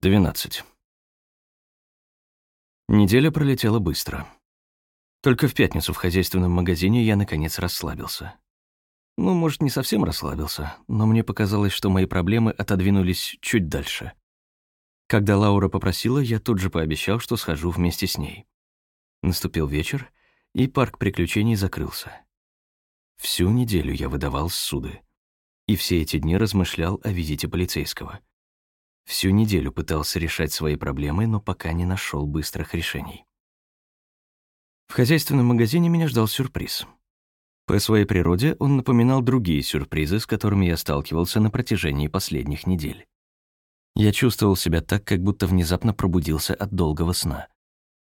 12. Неделя пролетела быстро. Только в пятницу в хозяйственном магазине я, наконец, расслабился. Ну, может, не совсем расслабился, но мне показалось, что мои проблемы отодвинулись чуть дальше. Когда Лаура попросила, я тут же пообещал, что схожу вместе с ней. Наступил вечер, и парк приключений закрылся. Всю неделю я выдавал суды. И все эти дни размышлял о визите полицейского — Всю неделю пытался решать свои проблемы, но пока не нашел быстрых решений. В хозяйственном магазине меня ждал сюрприз. По своей природе он напоминал другие сюрпризы, с которыми я сталкивался на протяжении последних недель. Я чувствовал себя так, как будто внезапно пробудился от долгого сна.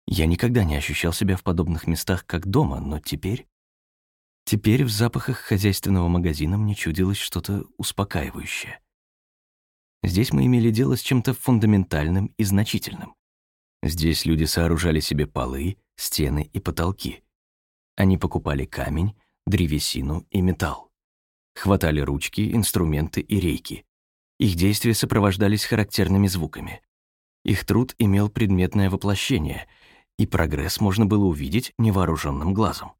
Я никогда не ощущал себя в подобных местах, как дома, но теперь... Теперь в запахах хозяйственного магазина мне чудилось что-то успокаивающее. Здесь мы имели дело с чем-то фундаментальным и значительным. Здесь люди сооружали себе полы, стены и потолки. Они покупали камень, древесину и металл. Хватали ручки, инструменты и рейки. Их действия сопровождались характерными звуками. Их труд имел предметное воплощение, и прогресс можно было увидеть невооруженным глазом.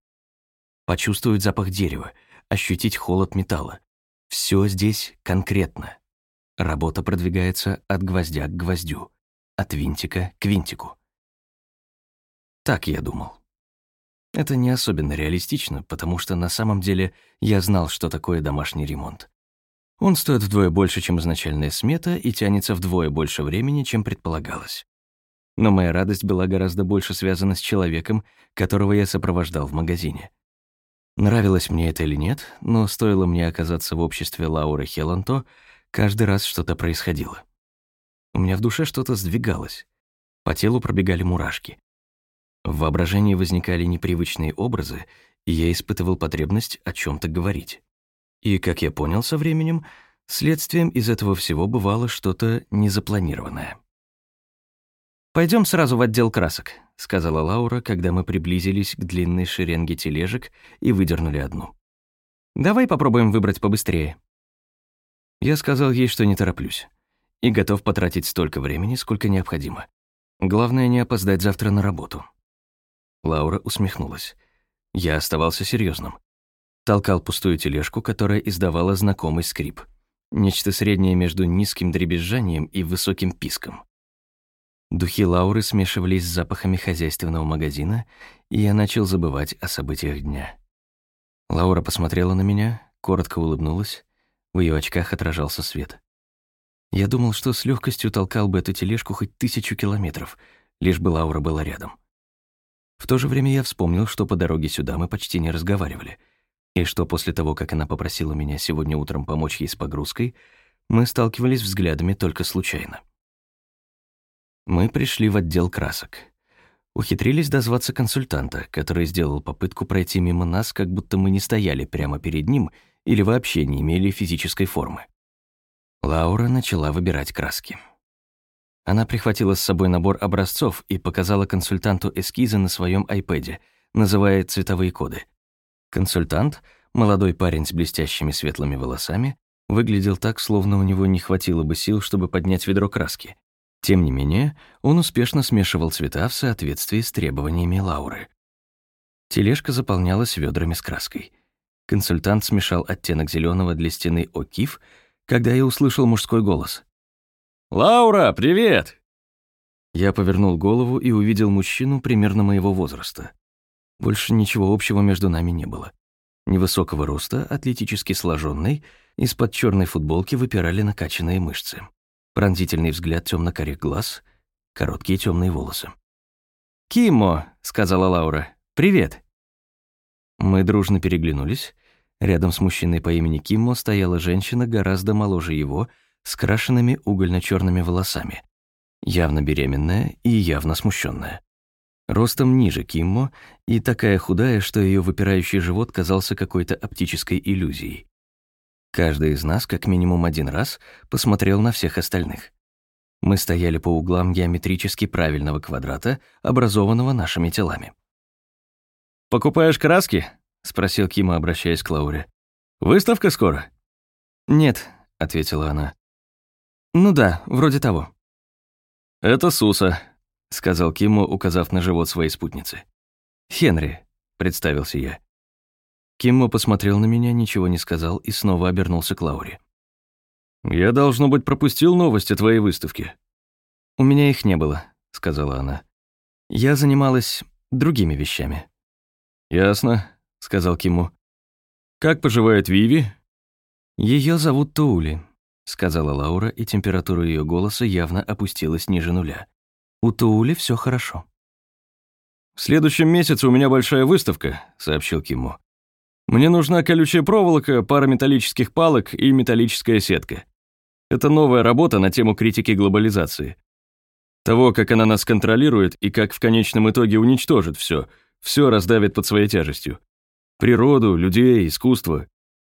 Почувствовать запах дерева, ощутить холод металла. Все здесь конкретно, Работа продвигается от гвоздя к гвоздю, от винтика к винтику. Так я думал. Это не особенно реалистично, потому что на самом деле я знал, что такое домашний ремонт. Он стоит вдвое больше, чем изначальная смета, и тянется вдвое больше времени, чем предполагалось. Но моя радость была гораздо больше связана с человеком, которого я сопровождал в магазине. Нравилось мне это или нет, но стоило мне оказаться в обществе Лауры Хеланто, Каждый раз что-то происходило. У меня в душе что-то сдвигалось. По телу пробегали мурашки. В воображении возникали непривычные образы, и я испытывал потребность о чем то говорить. И, как я понял со временем, следствием из этого всего бывало что-то незапланированное. Пойдем сразу в отдел красок», — сказала Лаура, когда мы приблизились к длинной шеренге тележек и выдернули одну. «Давай попробуем выбрать побыстрее». Я сказал ей, что не тороплюсь, и готов потратить столько времени, сколько необходимо. Главное, не опоздать завтра на работу. Лаура усмехнулась. Я оставался серьезным. Толкал пустую тележку, которая издавала знакомый скрип. Нечто среднее между низким дребезжанием и высоким писком. Духи Лауры смешивались с запахами хозяйственного магазина, и я начал забывать о событиях дня. Лаура посмотрела на меня, коротко улыбнулась в ее очках отражался свет. Я думал, что с легкостью толкал бы эту тележку хоть тысячу километров, лишь бы Лаура была рядом. В то же время я вспомнил, что по дороге сюда мы почти не разговаривали, и что после того, как она попросила меня сегодня утром помочь ей с погрузкой, мы сталкивались взглядами только случайно. Мы пришли в отдел красок. Ухитрились дозваться консультанта, который сделал попытку пройти мимо нас, как будто мы не стояли прямо перед ним или вообще не имели физической формы. Лаура начала выбирать краски. Она прихватила с собой набор образцов и показала консультанту эскизы на своем айпэде, называя цветовые коды. Консультант, молодой парень с блестящими светлыми волосами, выглядел так, словно у него не хватило бы сил, чтобы поднять ведро краски. Тем не менее, он успешно смешивал цвета в соответствии с требованиями Лауры. Тележка заполнялась ведрами с краской. Консультант смешал оттенок зеленого для стены О'Кив, когда я услышал мужской голос. «Лаура, привет!» Я повернул голову и увидел мужчину примерно моего возраста. Больше ничего общего между нами не было. Невысокого роста, атлетически сложенный, из-под черной футболки выпирали накачанные мышцы. Пронзительный взгляд темно-карих глаз, короткие темные волосы. «Кимо», — сказала Лаура, — «привет». Мы дружно переглянулись. Рядом с мужчиной по имени Киммо стояла женщина гораздо моложе его, с крашенными угольно-черными волосами, явно беременная и явно смущенная. Ростом ниже Киммо и такая худая, что ее выпирающий живот казался какой-то оптической иллюзией. Каждый из нас как минимум один раз посмотрел на всех остальных. Мы стояли по углам геометрически правильного квадрата, образованного нашими телами. «Покупаешь краски?» — спросил Кима, обращаясь к Лауре. «Выставка скоро?» «Нет», — ответила она. «Ну да, вроде того». «Это Суса», — сказал Киму, указав на живот своей спутницы. «Хенри», — представился я. Киммо посмотрел на меня, ничего не сказал и снова обернулся к Лауре. «Я, должно быть, пропустил новости твоей выставки». «У меня их не было», — сказала она. «Я занималась другими вещами». «Ясно», — сказал Киму. «Как поживает Виви?» Ее зовут Туули», — сказала Лаура, и температура ее голоса явно опустилась ниже нуля. «У Туули все хорошо». «В следующем месяце у меня большая выставка», — сообщил Киму. «Мне нужна колючая проволока, пара металлических палок и металлическая сетка. Это новая работа на тему критики глобализации. Того, как она нас контролирует и как в конечном итоге уничтожит все, все раздавит под своей тяжестью. Природу, людей, искусство.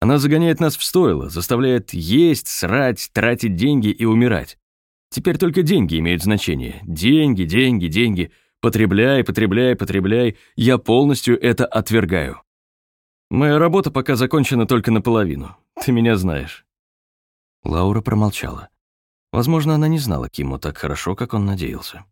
Она загоняет нас в стойло, заставляет есть, срать, тратить деньги и умирать. Теперь только деньги имеют значение. Деньги, деньги, деньги. Потребляй, потребляй, потребляй. Я полностью это отвергаю. Моя работа пока закончена только наполовину. Ты меня знаешь. Лаура промолчала. Возможно, она не знала Киму так хорошо, как он надеялся.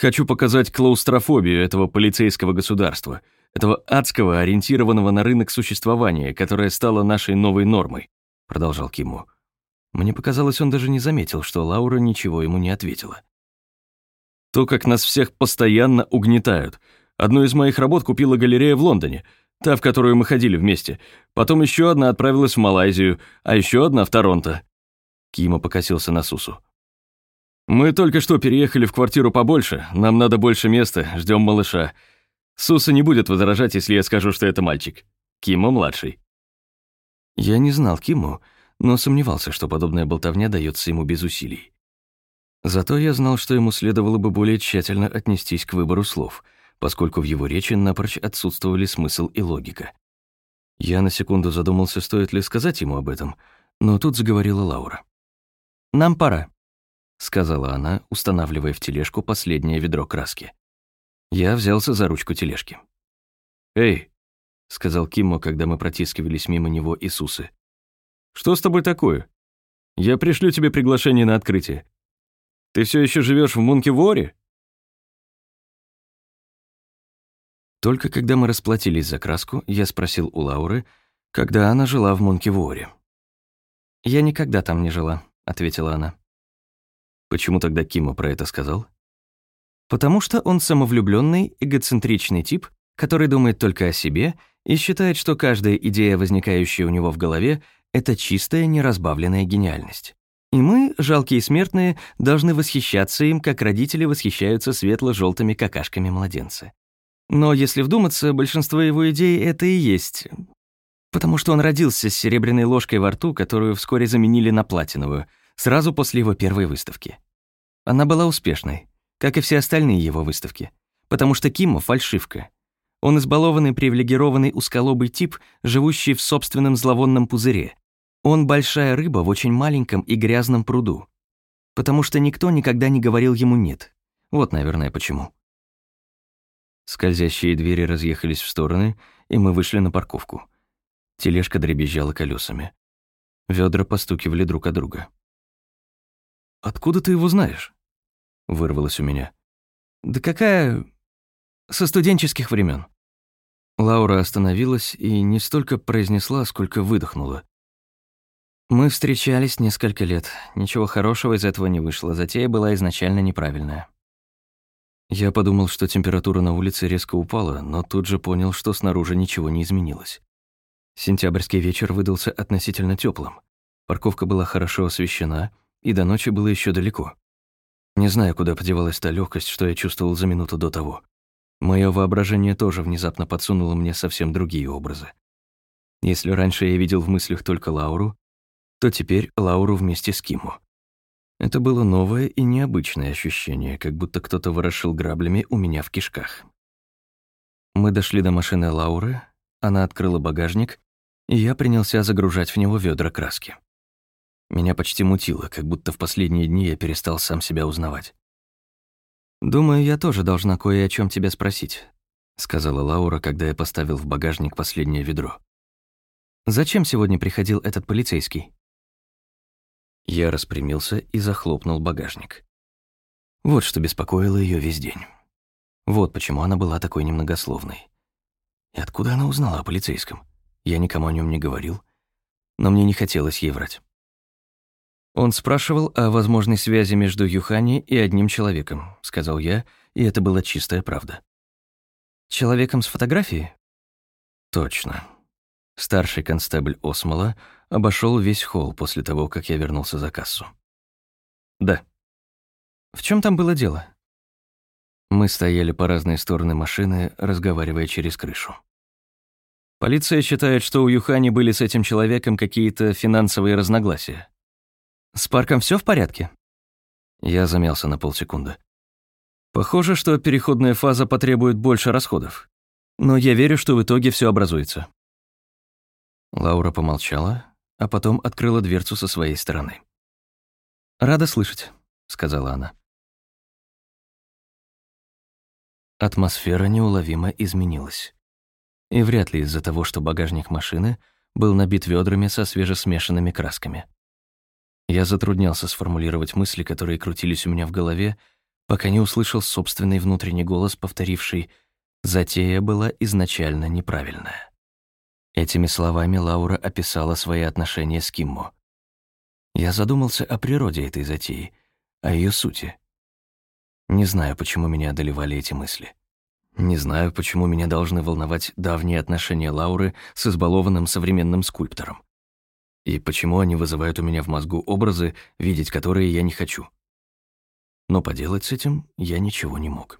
«Хочу показать клаустрофобию этого полицейского государства, этого адского, ориентированного на рынок существования, которое стало нашей новой нормой», — продолжал Киму. Мне показалось, он даже не заметил, что Лаура ничего ему не ответила. «То, как нас всех постоянно угнетают. Одну из моих работ купила галерея в Лондоне — Та, в которую мы ходили вместе. Потом еще одна отправилась в Малайзию, а еще одна в Торонто». Кима покосился на Сусу. «Мы только что переехали в квартиру побольше. Нам надо больше места, ждем малыша. Суса не будет возражать, если я скажу, что это мальчик. Кима младший». Я не знал Киму, но сомневался, что подобная болтовня дается ему без усилий. Зато я знал, что ему следовало бы более тщательно отнестись к выбору слов — поскольку в его речи напрочь отсутствовали смысл и логика. Я на секунду задумался, стоит ли сказать ему об этом, но тут заговорила Лаура. «Нам пора», — сказала она, устанавливая в тележку последнее ведро краски. Я взялся за ручку тележки. «Эй», — сказал Киммо, когда мы протискивались мимо него и Сусы. «Что с тобой такое? Я пришлю тебе приглашение на открытие. Ты все еще живешь в Мункеворе?» Только когда мы расплатились за краску, я спросил у Лауры, когда она жила в Монкеворе. «Я никогда там не жила», — ответила она. «Почему тогда Кима про это сказал?» «Потому что он самовлюбленный, эгоцентричный тип, который думает только о себе и считает, что каждая идея, возникающая у него в голове, это чистая, неразбавленная гениальность. И мы, жалкие смертные, должны восхищаться им, как родители восхищаются светло желтыми какашками младенца. Но если вдуматься, большинство его идей — это и есть. Потому что он родился с серебряной ложкой во рту, которую вскоре заменили на платиновую, сразу после его первой выставки. Она была успешной, как и все остальные его выставки, потому что Кимо — фальшивка. Он избалованный, привилегированный, узколобый тип, живущий в собственном зловонном пузыре. Он большая рыба в очень маленьком и грязном пруду. Потому что никто никогда не говорил ему «нет». Вот, наверное, почему. Скользящие двери разъехались в стороны, и мы вышли на парковку. Тележка дребезжала колесами. Ведра постукивали друг от друга. «Откуда ты его знаешь?» — вырвалось у меня. «Да какая... со студенческих времен. Лаура остановилась и не столько произнесла, сколько выдохнула. Мы встречались несколько лет. Ничего хорошего из этого не вышло. Затея была изначально неправильная. Я подумал, что температура на улице резко упала, но тут же понял, что снаружи ничего не изменилось. Сентябрьский вечер выдался относительно теплым. Парковка была хорошо освещена, и до ночи было еще далеко. Не знаю, куда подевалась та легкость, что я чувствовал за минуту до того. Мое воображение тоже внезапно подсунуло мне совсем другие образы. Если раньше я видел в мыслях только Лауру, то теперь Лауру вместе с Киму. Это было новое и необычное ощущение, как будто кто-то ворошил граблями у меня в кишках. Мы дошли до машины Лауры, она открыла багажник, и я принялся загружать в него ведра краски. Меня почти мутило, как будто в последние дни я перестал сам себя узнавать. «Думаю, я тоже должна кое о чем тебя спросить», — сказала Лаура, когда я поставил в багажник последнее ведро. «Зачем сегодня приходил этот полицейский?» Я распрямился и захлопнул багажник. Вот что беспокоило ее весь день. Вот почему она была такой немногословной. И откуда она узнала о полицейском? Я никому о нем не говорил, но мне не хотелось ей врать. «Он спрашивал о возможной связи между Юхани и одним человеком», — сказал я, и это была чистая правда. «Человеком с фотографией?» «Точно». Старший констебль Осмола обошел весь холл после того, как я вернулся за кассу. «Да». «В чем там было дело?» Мы стояли по разные стороны машины, разговаривая через крышу. Полиция считает, что у Юхани были с этим человеком какие-то финансовые разногласия. С парком все в порядке? Я замялся на полсекунды. Похоже, что переходная фаза потребует больше расходов. Но я верю, что в итоге все образуется. Лаура помолчала, а потом открыла дверцу со своей стороны. «Рада слышать», — сказала она. Атмосфера неуловимо изменилась. И вряд ли из-за того, что багажник машины был набит ведрами со свежесмешанными красками. Я затруднялся сформулировать мысли, которые крутились у меня в голове, пока не услышал собственный внутренний голос, повторивший «Затея была изначально неправильная». Этими словами Лаура описала свои отношения с Киммо. Я задумался о природе этой затеи, о ее сути. Не знаю, почему меня одолевали эти мысли. Не знаю, почему меня должны волновать давние отношения Лауры с избалованным современным скульптором. И почему они вызывают у меня в мозгу образы, видеть которые я не хочу. Но поделать с этим я ничего не мог.